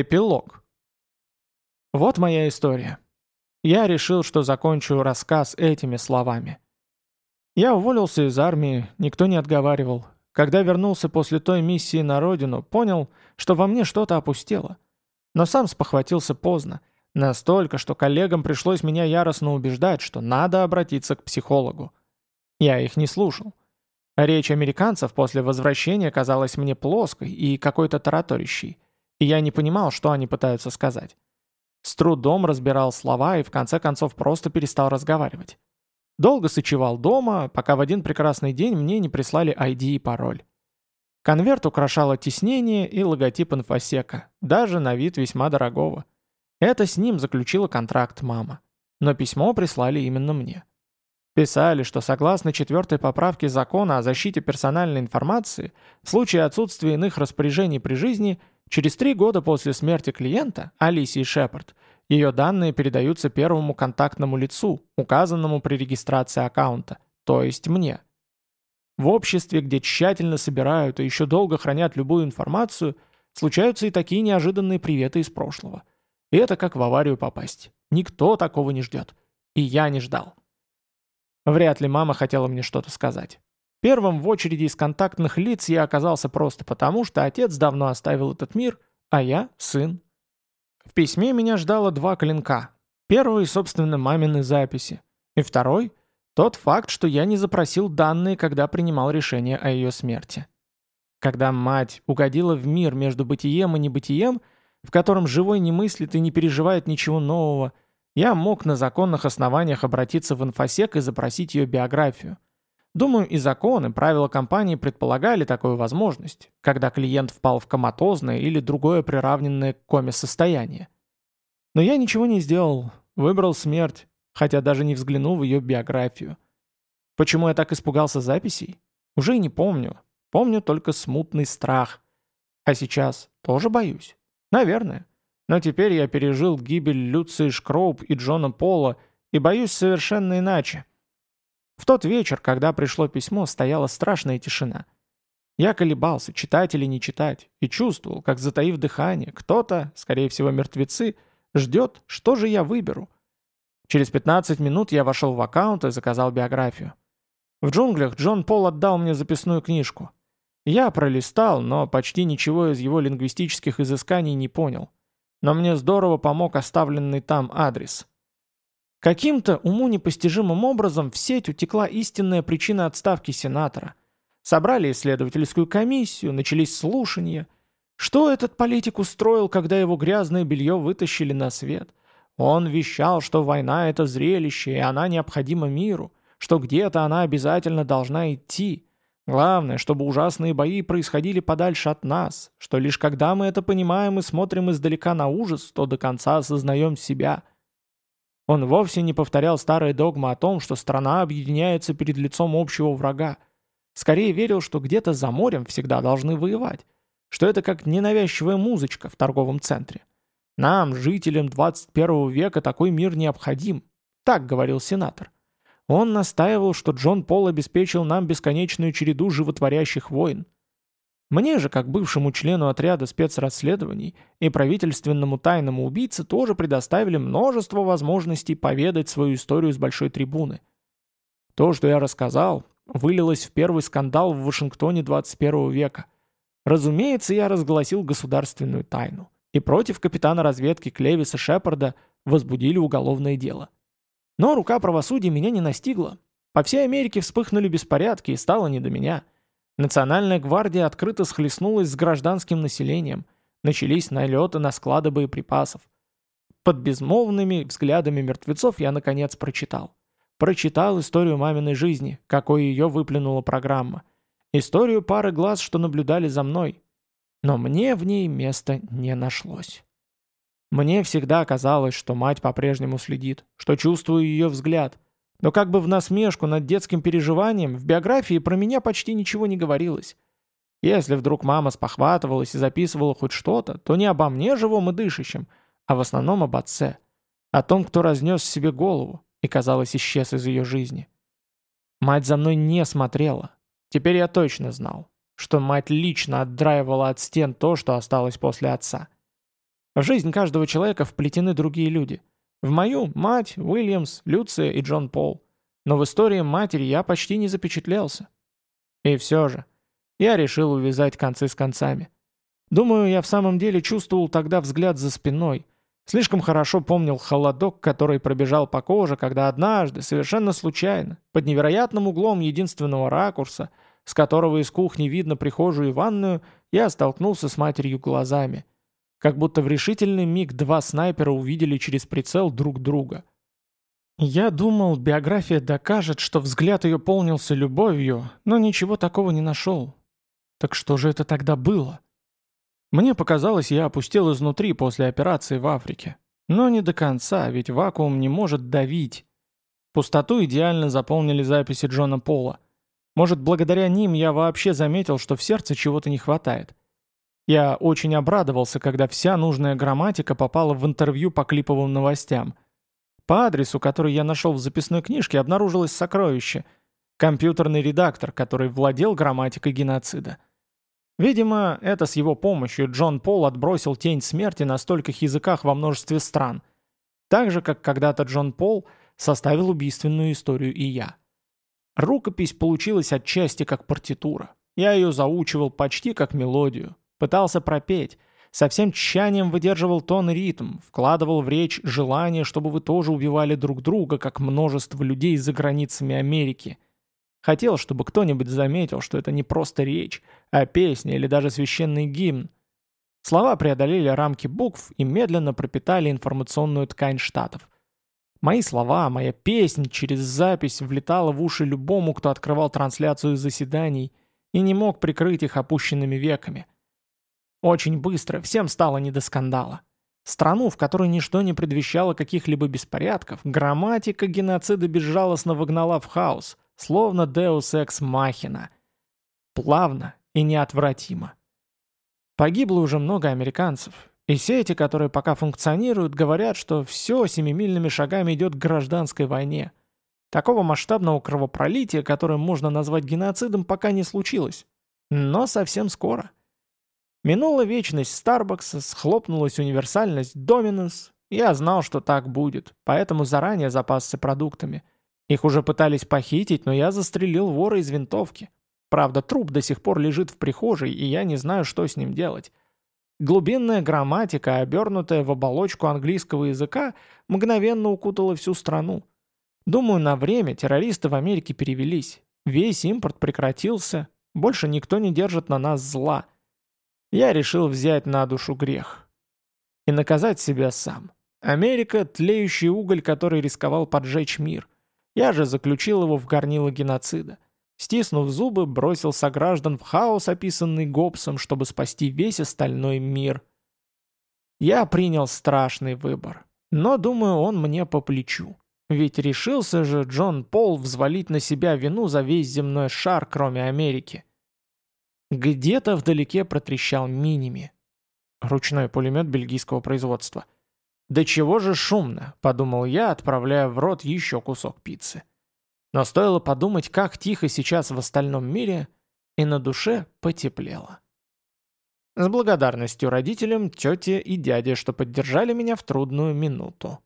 Эпилог. Вот моя история. Я решил, что закончу рассказ этими словами. Я уволился из армии, никто не отговаривал. Когда вернулся после той миссии на родину, понял, что во мне что-то опустело. Но сам спохватился поздно. Настолько, что коллегам пришлось меня яростно убеждать, что надо обратиться к психологу. Я их не слушал. Речь американцев после возвращения казалась мне плоской и какой-то тараторящей и я не понимал, что они пытаются сказать. С трудом разбирал слова и в конце концов просто перестал разговаривать. Долго сочевал дома, пока в один прекрасный день мне не прислали ID и пароль. Конверт украшало тиснение и логотип инфосека, даже на вид весьма дорогого. Это с ним заключила контракт мама. Но письмо прислали именно мне. Писали, что согласно четвертой поправке закона о защите персональной информации, в случае отсутствия иных распоряжений при жизни – Через три года после смерти клиента, Алисии Шепард, ее данные передаются первому контактному лицу, указанному при регистрации аккаунта, то есть мне. В обществе, где тщательно собирают и еще долго хранят любую информацию, случаются и такие неожиданные приветы из прошлого. И это как в аварию попасть. Никто такого не ждет. И я не ждал. Вряд ли мама хотела мне что-то сказать. Первым в очереди из контактных лиц я оказался просто потому, что отец давно оставил этот мир, а я – сын. В письме меня ждало два клинка. Первый, собственно, мамины записи. И второй – тот факт, что я не запросил данные, когда принимал решение о ее смерти. Когда мать угодила в мир между бытием и небытием, в котором живой не мыслит и не переживает ничего нового, я мог на законных основаниях обратиться в инфосек и запросить ее биографию. Думаю, и законы, правила компании предполагали такую возможность, когда клиент впал в коматозное или другое приравненное к коме состояние. Но я ничего не сделал, выбрал смерть, хотя даже не взглянул в ее биографию. Почему я так испугался записей? Уже и не помню. Помню только смутный страх. А сейчас тоже боюсь? Наверное. Но теперь я пережил гибель Люции Шкроуп и Джона Пола и боюсь совершенно иначе. В тот вечер, когда пришло письмо, стояла страшная тишина. Я колебался, читать или не читать, и чувствовал, как, затаив дыхание, кто-то, скорее всего мертвецы, ждет, что же я выберу. Через 15 минут я вошел в аккаунт и заказал биографию. В джунглях Джон Пол отдал мне записную книжку. Я пролистал, но почти ничего из его лингвистических изысканий не понял. Но мне здорово помог оставленный там адрес. Каким-то уму непостижимым образом в сеть утекла истинная причина отставки сенатора. Собрали исследовательскую комиссию, начались слушания. Что этот политик устроил, когда его грязное белье вытащили на свет? Он вещал, что война — это зрелище, и она необходима миру, что где-то она обязательно должна идти. Главное, чтобы ужасные бои происходили подальше от нас, что лишь когда мы это понимаем и смотрим издалека на ужас, то до конца осознаем себя — он вовсе не повторял старые догмы о том, что страна объединяется перед лицом общего врага. Скорее верил, что где-то за морем всегда должны воевать. Что это как ненавязчивая музычка в торговом центре. Нам, жителям 21 века, такой мир необходим. Так говорил сенатор. Он настаивал, что Джон Пол обеспечил нам бесконечную череду животворящих войн. Мне же, как бывшему члену отряда спецрасследований и правительственному тайному убийце, тоже предоставили множество возможностей поведать свою историю с большой трибуны. То, что я рассказал, вылилось в первый скандал в Вашингтоне 21 века. Разумеется, я разгласил государственную тайну. И против капитана разведки Клевиса Шепарда возбудили уголовное дело. Но рука правосудия меня не настигла. По всей Америке вспыхнули беспорядки, и стало не до меня – Национальная гвардия открыто схлестнулась с гражданским населением. Начались налеты на склады боеприпасов. Под безмолвными взглядами мертвецов я, наконец, прочитал. Прочитал историю маминой жизни, какой ее выплюнула программа. Историю пары глаз, что наблюдали за мной. Но мне в ней места не нашлось. Мне всегда казалось, что мать по-прежнему следит, что чувствую ее взгляд, но как бы в насмешку над детским переживанием в биографии про меня почти ничего не говорилось. Если вдруг мама спохватывалась и записывала хоть что-то, то не обо мне живом и дышащем, а в основном об отце. О том, кто разнес себе голову и, казалось, исчез из ее жизни. Мать за мной не смотрела. Теперь я точно знал, что мать лично отдраивала от стен то, что осталось после отца. В жизнь каждого человека вплетены другие люди. В мою – мать, Уильямс, Люция и Джон Пол. Но в истории матери я почти не запечатлелся. И все же, я решил увязать концы с концами. Думаю, я в самом деле чувствовал тогда взгляд за спиной. Слишком хорошо помнил холодок, который пробежал по коже, когда однажды, совершенно случайно, под невероятным углом единственного ракурса, с которого из кухни видно прихожую и ванную, я столкнулся с матерью глазами. Как будто в решительный миг два снайпера увидели через прицел друг друга. Я думал, биография докажет, что взгляд ее полнился любовью, но ничего такого не нашел. Так что же это тогда было? Мне показалось, я опустил изнутри после операции в Африке. Но не до конца, ведь вакуум не может давить. Пустоту идеально заполнили записи Джона Пола. Может, благодаря ним я вообще заметил, что в сердце чего-то не хватает. Я очень обрадовался, когда вся нужная грамматика попала в интервью по клиповым новостям. По адресу, который я нашел в записной книжке, обнаружилось сокровище — компьютерный редактор, который владел грамматикой геноцида. Видимо, это с его помощью Джон Пол отбросил тень смерти на стольких языках во множестве стран. Так же, как когда-то Джон Пол составил убийственную историю и я. Рукопись получилась отчасти как партитура. Я ее заучивал почти как мелодию. Пытался пропеть. Со всем тщанием выдерживал тон и ритм, вкладывал в речь желание, чтобы вы тоже убивали друг друга, как множество людей за границами Америки. Хотел, чтобы кто-нибудь заметил, что это не просто речь, а песня или даже священный гимн. Слова преодолели рамки букв и медленно пропитали информационную ткань штатов. Мои слова, моя песня через запись влетала в уши любому, кто открывал трансляцию заседаний и не мог прикрыть их опущенными веками. Очень быстро всем стало не до скандала. Страну, в которой ничто не предвещало каких-либо беспорядков, грамматика геноцида безжалостно вогнала в хаос – словно Deus Ex Machina. Плавно и неотвратимо. Погибло уже много американцев, и сети, которые пока функционируют, говорят, что все семимильными шагами идет к гражданской войне. Такого масштабного кровопролития, которое можно назвать геноцидом, пока не случилось. Но совсем скоро. Минула вечность Старбакса, схлопнулась универсальность Доминус. Я знал, что так будет, поэтому заранее запасся продуктами – их уже пытались похитить, но я застрелил вора из винтовки. Правда, труп до сих пор лежит в прихожей, и я не знаю, что с ним делать. Глубинная грамматика, обернутая в оболочку английского языка, мгновенно укутала всю страну. Думаю, на время террористы в Америке перевелись. Весь импорт прекратился, больше никто не держит на нас зла. Я решил взять на душу грех. И наказать себя сам. Америка — тлеющий уголь, который рисковал поджечь мир. Я же заключил его в горнило геноцида. Стиснув зубы, бросил сограждан в хаос, описанный Гоббсом, чтобы спасти весь остальной мир. Я принял страшный выбор. Но, думаю, он мне по плечу. Ведь решился же Джон Пол взвалить на себя вину за весь земной шар, кроме Америки. Где-то вдалеке протрещал миними. Ручной пулемет бельгийского производства – «Да чего же шумно», — подумал я, отправляя в рот еще кусок пиццы. Но стоило подумать, как тихо сейчас в остальном мире, и на душе потеплело. С благодарностью родителям, тете и дяде, что поддержали меня в трудную минуту.